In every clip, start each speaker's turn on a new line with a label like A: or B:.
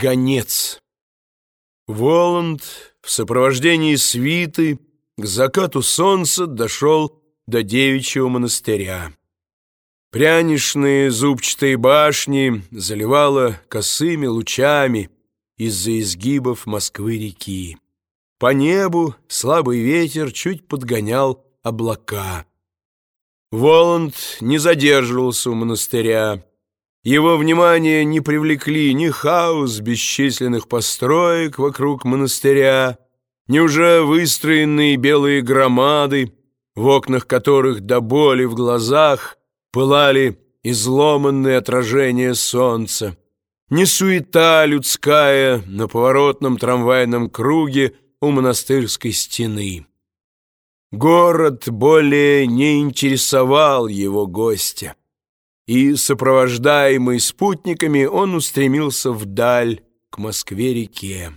A: Гонец. Воланд в сопровождении свиты к закату солнца дошел до девичьего монастыря. Прянишные зубчатые башни заливало косыми лучами из-за изгибов Москвы-реки. По небу слабый ветер чуть подгонял облака. Воланд не задерживался у монастыря. Его внимание не привлекли ни хаос бесчисленных построек вокруг монастыря, ни уже выстроенные белые громады, в окнах которых до боли в глазах пылали изломанные отражения солнца, ни суета людская на поворотном трамвайном круге у монастырской стены. Город более не интересовал его гостя и, сопровождаемый спутниками, он устремился вдаль, к Москве-реке.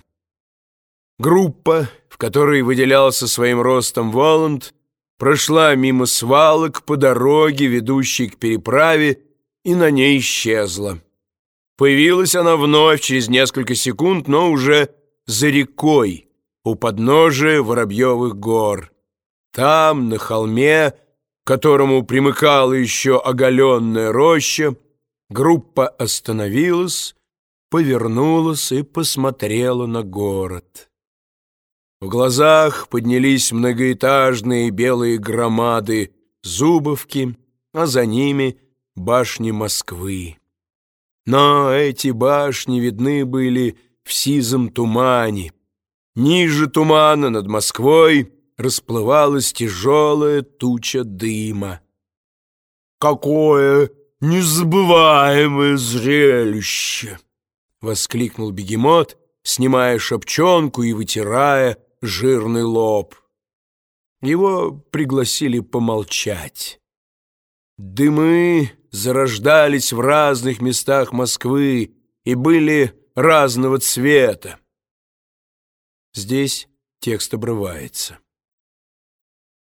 A: Группа, в которой выделялся своим ростом Воланд, прошла мимо свалок по дороге, ведущей к переправе, и на ней исчезла. Появилась она вновь через несколько секунд, но уже за рекой, у подножия Воробьевых гор. Там, на холме, к которому примыкала еще оголенная роща, группа остановилась, повернулась и посмотрела на город. В глазах поднялись многоэтажные белые громады Зубовки, а за ними башни Москвы. Но эти башни видны были в сизом тумане. Ниже тумана над Москвой расплывалась тяжелая туча дыма. «Какое незабываемое зрелище!» — воскликнул бегемот, снимая шапчонку и вытирая жирный лоб. Его пригласили помолчать. Дымы зарождались в разных местах Москвы и были разного цвета. Здесь текст обрывается.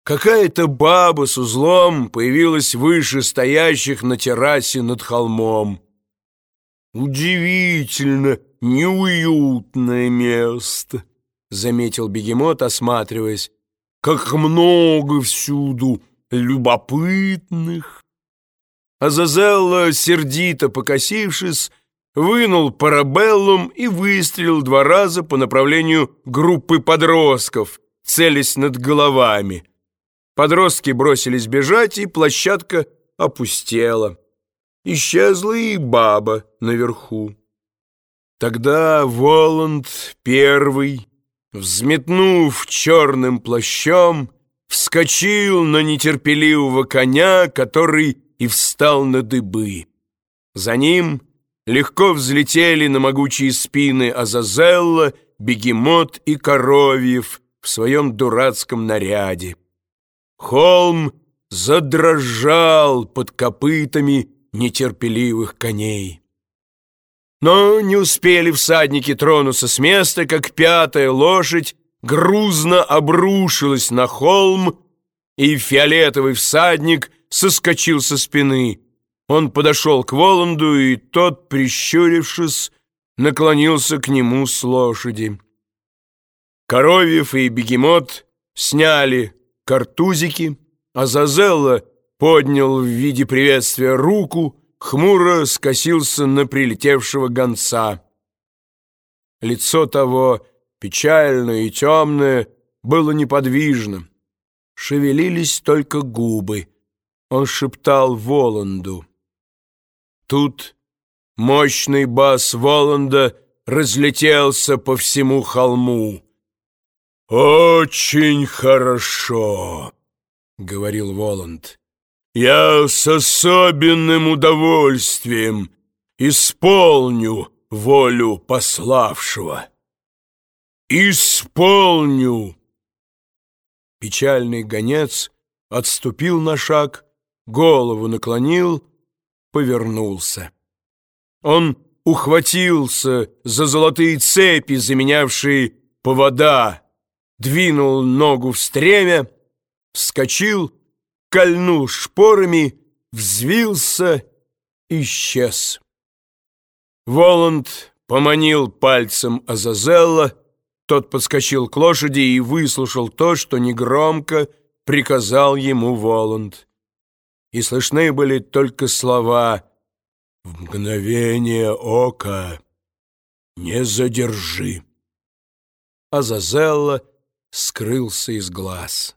A: Какая-то баба с узлом появилась выше стоящих на террасе над холмом. «Удивительно неуютное место», — заметил бегемот, осматриваясь. «Как много всюду любопытных!» Азазелла, сердито покосившись, вынул парабеллум и выстрелил два раза по направлению группы подростков, целясь над головами. Подростки бросились бежать, и площадка опустела. Исчезла и баба наверху. Тогда Воланд первый, взметнув черным плащом, вскочил на нетерпеливого коня, который и встал на дыбы. За ним легко взлетели на могучие спины Азазелла, Бегемот и Коровьев в своем дурацком наряде. Холм задрожал под копытами нетерпеливых коней. Но не успели всадники тронуться с места, как пятая лошадь грузно обрушилась на холм, и фиолетовый всадник соскочил со спины. Он подошел к Воланду, и тот, прищурившись, наклонился к нему с лошади. Коровьев и бегемот сняли картузики, а Зазелла поднял в виде приветствия руку, хмуро скосился на прилетевшего гонца. Лицо того, печальное и темное, было неподвижно. Шевелились только губы. Он шептал Воланду. Тут мощный бас Воланда разлетелся по всему холму. «Очень хорошо», — говорил Воланд. «Я с особенным удовольствием исполню волю пославшего». «Исполню!» Печальный гонец отступил на шаг, голову наклонил, повернулся. Он ухватился за золотые цепи, заменявшие повода, двинул ногу в стремя, вскочил, кольнул шпорами, взвился, исчез. Воланд поманил пальцем Азазелла, тот подскочил к лошади и выслушал то, что негромко приказал ему Воланд. И слышны были только слова «В мгновение ока не задержи». Азазелла скрылся из глаз.